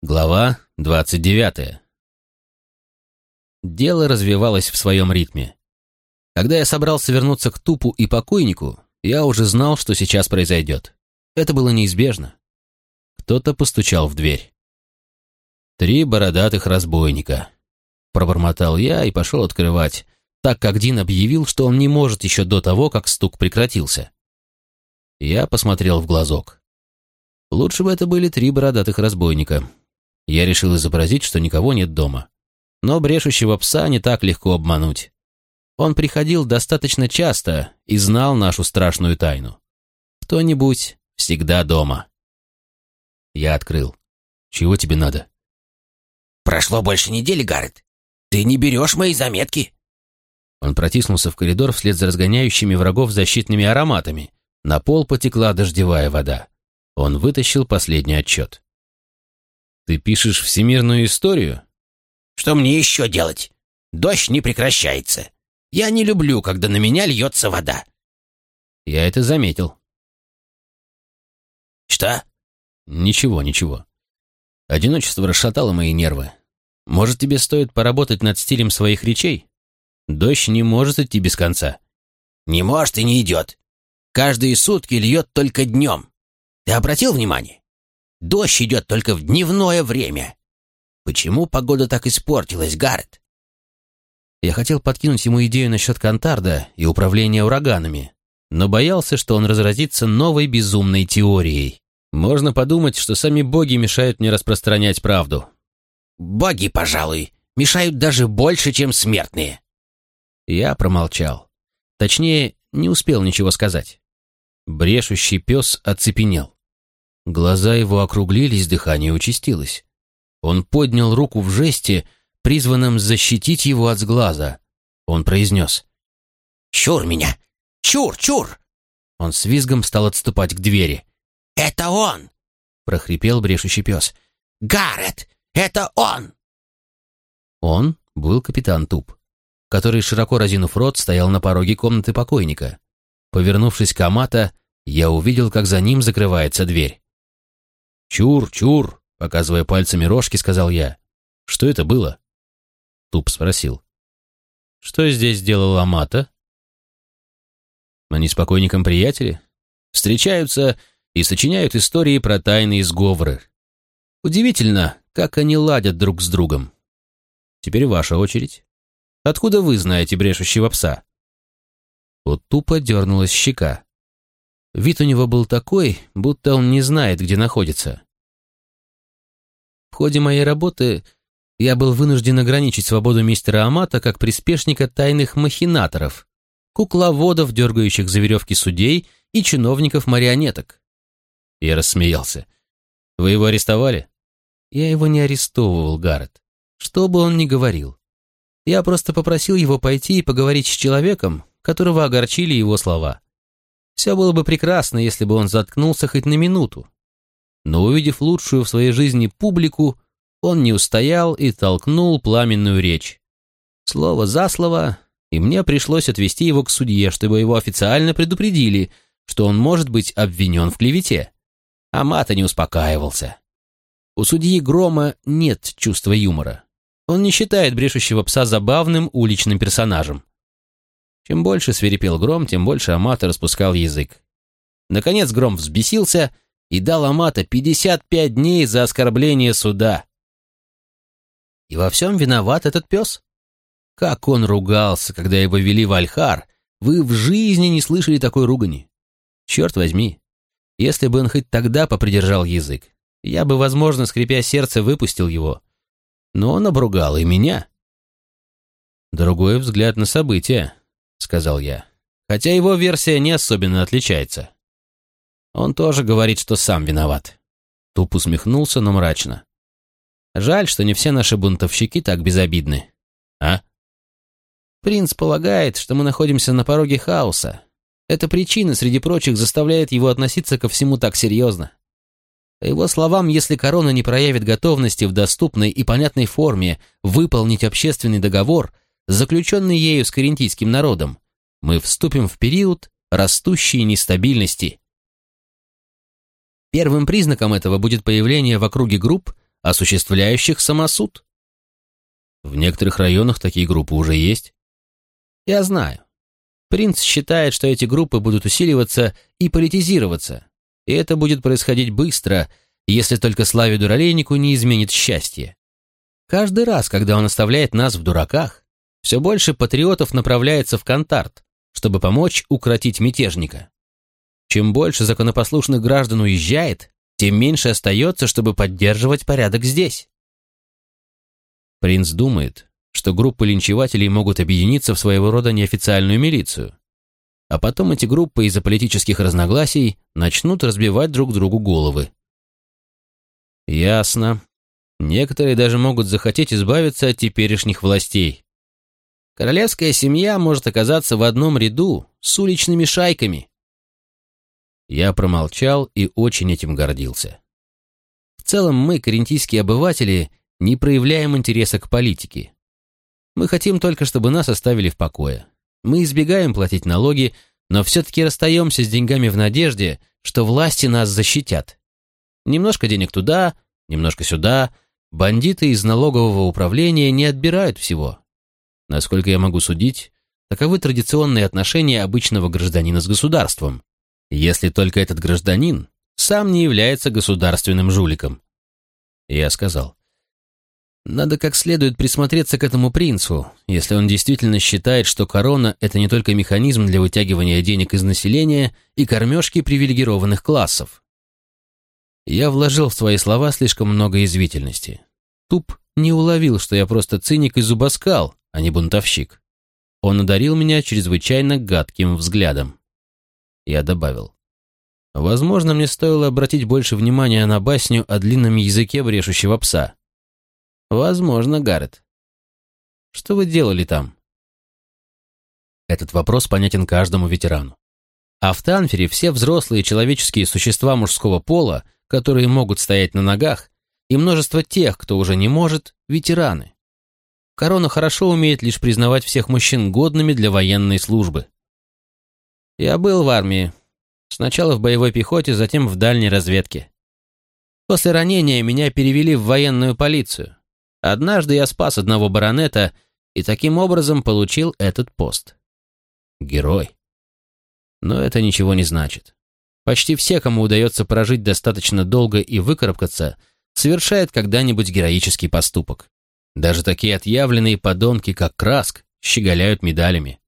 Глава 29. Дело развивалось в своем ритме. Когда я собрался вернуться к тупу и покойнику, я уже знал, что сейчас произойдет. Это было неизбежно. Кто-то постучал в дверь. «Три бородатых разбойника», — пробормотал я и пошел открывать, так как Дин объявил, что он не может еще до того, как стук прекратился. Я посмотрел в глазок. Лучше бы это были три бородатых разбойника. Я решил изобразить, что никого нет дома. Но брешущего пса не так легко обмануть. Он приходил достаточно часто и знал нашу страшную тайну. Кто-нибудь всегда дома. Я открыл. «Чего тебе надо?» «Прошло больше недели, Гаррет. Ты не берешь мои заметки». Он протиснулся в коридор вслед за разгоняющими врагов защитными ароматами. На пол потекла дождевая вода. Он вытащил последний отчет. Ты пишешь всемирную историю? Что мне еще делать? Дождь не прекращается. Я не люблю, когда на меня льется вода. Я это заметил. Что? Ничего, ничего. Одиночество расшатало мои нервы. Может, тебе стоит поработать над стилем своих речей? Дождь не может идти без конца. Не может и не идет. Каждые сутки льет только днем. Ты обратил внимание? Дождь идет только в дневное время. Почему погода так испортилась, Гаррет? Я хотел подкинуть ему идею насчет Кантарда и управления ураганами, но боялся, что он разразится новой безумной теорией. Можно подумать, что сами боги мешают мне распространять правду. Боги, пожалуй, мешают даже больше, чем смертные. Я промолчал. Точнее, не успел ничего сказать. Брешущий пес оцепенел. Глаза его округлились, дыхание участилось. Он поднял руку в жесте, призванном защитить его от сглаза. Он произнес. «Чур меня! Чур, чур!» Он с визгом стал отступать к двери. «Это он!» — прохрипел брешущий пес. «Гаррет! Это он!» Он был капитан Туп, который, широко разинув рот, стоял на пороге комнаты покойника. Повернувшись к Амата, я увидел, как за ним закрывается дверь. «Чур, чур!» — показывая пальцами рожки, сказал я. «Что это было?» Туп спросил. «Что здесь делал Амата?» Они с покойником приятели. Встречаются и сочиняют истории про тайные сговоры. Удивительно, как они ладят друг с другом. Теперь ваша очередь. Откуда вы знаете брешущего пса?» Вот тупо дернулась щека. Вид у него был такой, будто он не знает, где находится. В ходе моей работы я был вынужден ограничить свободу мистера Амата как приспешника тайных махинаторов, кукловодов, дергающих за веревки судей и чиновников-марионеток. Я рассмеялся. «Вы его арестовали?» Я его не арестовывал, Гаррет. Что бы он ни говорил. Я просто попросил его пойти и поговорить с человеком, которого огорчили его слова. Все было бы прекрасно, если бы он заткнулся хоть на минуту. Но увидев лучшую в своей жизни публику, он не устоял и толкнул пламенную речь. Слово за слово, и мне пришлось отвести его к судье, чтобы его официально предупредили, что он может быть обвинен в клевете. А Мата не успокаивался. У судьи Грома нет чувства юмора. Он не считает брешущего пса забавным уличным персонажем. Чем больше свирепел Гром, тем больше Амата распускал язык. Наконец Гром взбесился и дал Амата 55 дней за оскорбление суда. И во всем виноват этот пес. Как он ругался, когда его вели в Альхар, вы в жизни не слышали такой ругани. Черт возьми, если бы он хоть тогда попридержал язык, я бы, возможно, скрипя сердце, выпустил его. Но он обругал и меня. Другой взгляд на события. — сказал я. «Хотя его версия не особенно отличается. Он тоже говорит, что сам виноват». Туп усмехнулся, но мрачно. «Жаль, что не все наши бунтовщики так безобидны. А?» «Принц полагает, что мы находимся на пороге хаоса. Эта причина, среди прочих, заставляет его относиться ко всему так серьезно. По его словам, если корона не проявит готовности в доступной и понятной форме выполнить общественный договор — заключенный ею с карентийским народом, мы вступим в период растущей нестабильности. Первым признаком этого будет появление в округе групп, осуществляющих самосуд. В некоторых районах такие группы уже есть. Я знаю. Принц считает, что эти группы будут усиливаться и политизироваться, и это будет происходить быстро, если только Славе Дуралейнику не изменит счастье. Каждый раз, когда он оставляет нас в дураках, все больше патриотов направляется в Контарт, чтобы помочь укротить мятежника. Чем больше законопослушных граждан уезжает, тем меньше остается, чтобы поддерживать порядок здесь. Принц думает, что группы линчевателей могут объединиться в своего рода неофициальную милицию. А потом эти группы из-за политических разногласий начнут разбивать друг другу головы. Ясно. Некоторые даже могут захотеть избавиться от теперешних властей. Королевская семья может оказаться в одном ряду с уличными шайками. Я промолчал и очень этим гордился. В целом мы, карентийские обыватели, не проявляем интереса к политике. Мы хотим только, чтобы нас оставили в покое. Мы избегаем платить налоги, но все-таки расстаемся с деньгами в надежде, что власти нас защитят. Немножко денег туда, немножко сюда. Бандиты из налогового управления не отбирают всего. Насколько я могу судить, таковы традиционные отношения обычного гражданина с государством, если только этот гражданин сам не является государственным жуликом. Я сказал, надо как следует присмотреться к этому принцу, если он действительно считает, что корона – это не только механизм для вытягивания денег из населения и кормежки привилегированных классов. Я вложил в свои слова слишком много извительности. Туп не уловил, что я просто циник и зубоскал, а не бунтовщик. Он одарил меня чрезвычайно гадким взглядом. Я добавил. Возможно, мне стоило обратить больше внимания на басню о длинном языке брешущего пса. Возможно, Гаррет. Что вы делали там? Этот вопрос понятен каждому ветерану. А в Танфере все взрослые человеческие существа мужского пола, которые могут стоять на ногах, и множество тех, кто уже не может, ветераны. Корона хорошо умеет лишь признавать всех мужчин годными для военной службы. Я был в армии. Сначала в боевой пехоте, затем в дальней разведке. После ранения меня перевели в военную полицию. Однажды я спас одного баронета и таким образом получил этот пост. Герой. Но это ничего не значит. Почти все, кому удается прожить достаточно долго и выкарабкаться, совершают когда-нибудь героический поступок. Даже такие отъявленные подонки, как Краск, щеголяют медалями.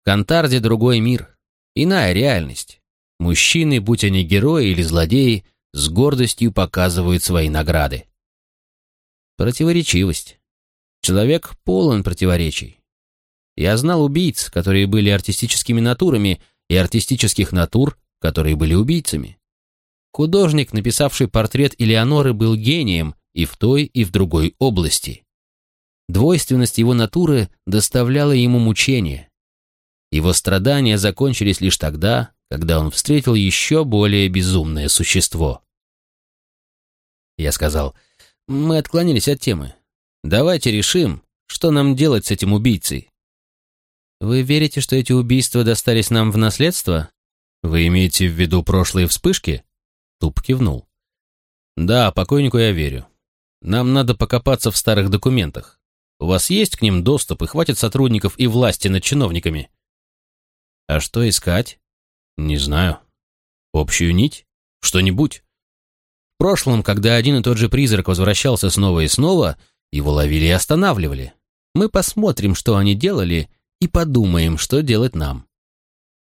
В Кантарде другой мир, иная реальность. Мужчины, будь они герои или злодеи, с гордостью показывают свои награды. Противоречивость. Человек полон противоречий. Я знал убийц, которые были артистическими натурами, и артистических натур, которые были убийцами. Художник, написавший портрет Элеоноры, был гением и в той, и в другой области. Двойственность его натуры доставляла ему мучения. Его страдания закончились лишь тогда, когда он встретил еще более безумное существо. Я сказал, мы отклонились от темы. Давайте решим, что нам делать с этим убийцей. Вы верите, что эти убийства достались нам в наследство? Вы имеете в виду прошлые вспышки? Туп кивнул. Да, покойнику я верю. Нам надо покопаться в старых документах. У вас есть к ним доступ и хватит сотрудников и власти над чиновниками? А что искать? Не знаю. Общую нить? Что-нибудь? В прошлом, когда один и тот же призрак возвращался снова и снова, его ловили и останавливали. Мы посмотрим, что они делали, и подумаем, что делать нам.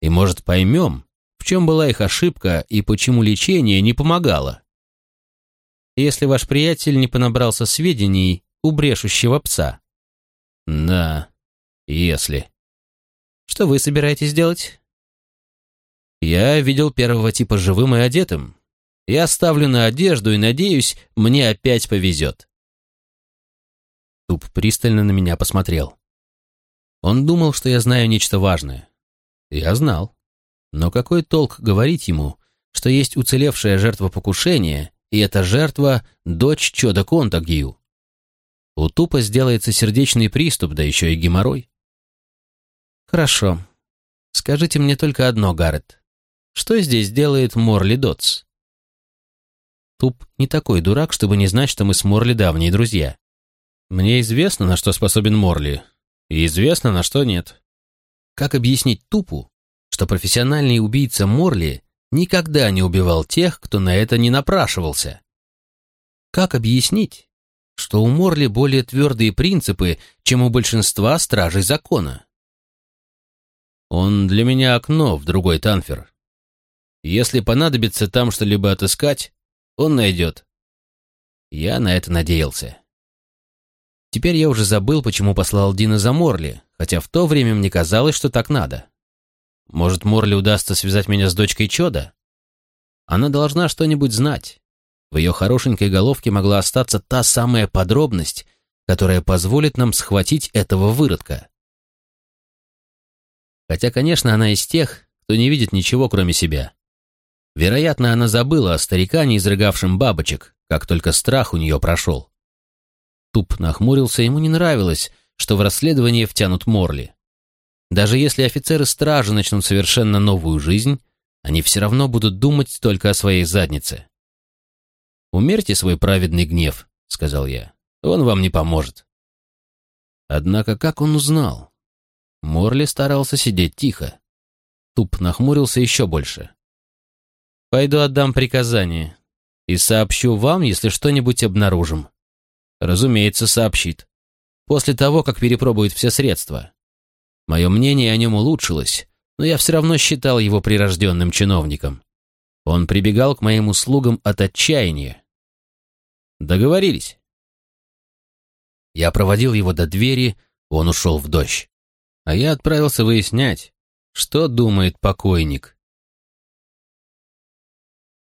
И, может, поймем, в чем была их ошибка и почему лечение не помогало. Если ваш приятель не понабрался сведений у брешущего пса. Да, если. Что вы собираетесь делать? Я видел первого типа живым и одетым, я ставлю на одежду и надеюсь, мне опять повезет. Туп пристально на меня посмотрел. Он думал, что я знаю нечто важное. Я знал. Но какой толк говорить ему, что есть уцелевшая жертва покушения, и эта жертва — дочь Чода Контагью? У Тупа сделается сердечный приступ, да еще и геморрой. Хорошо. Скажите мне только одно, Гаррет. Что здесь делает Морли Дотс? Туп не такой дурак, чтобы не знать, что мы с Морли давние друзья. Мне известно, на что способен Морли, и известно, на что нет. Как объяснить Тупу, что профессиональный убийца Морли никогда не убивал тех, кто на это не напрашивался? Как объяснить, что у Морли более твердые принципы, чем у большинства стражей закона? Он для меня окно в другой Танфер. Если понадобится там что-либо отыскать, он найдет. Я на это надеялся. Теперь я уже забыл, почему послал Дина за Морли, хотя в то время мне казалось, что так надо. Может, Морли удастся связать меня с дочкой Чода? Она должна что-нибудь знать. В ее хорошенькой головке могла остаться та самая подробность, которая позволит нам схватить этого выродка. Хотя, конечно, она из тех, кто не видит ничего, кроме себя. Вероятно, она забыла о старикане, изрыгавшем бабочек, как только страх у нее прошел. Туп нахмурился, ему не нравилось, что в расследование втянут Морли. Даже если офицеры стражи начнут совершенно новую жизнь, они все равно будут думать только о своей заднице. «Умерьте свой праведный гнев», — сказал я. «Он вам не поможет». Однако как он узнал? Морли старался сидеть тихо. Туп нахмурился еще больше. «Пойду отдам приказание и сообщу вам, если что-нибудь обнаружим». «Разумеется, сообщит. После того, как перепробует все средства. Мое мнение о нем улучшилось, но я все равно считал его прирожденным чиновником. Он прибегал к моим услугам от отчаяния. Договорились. Я проводил его до двери, он ушел в дождь а я отправился выяснять, что думает покойник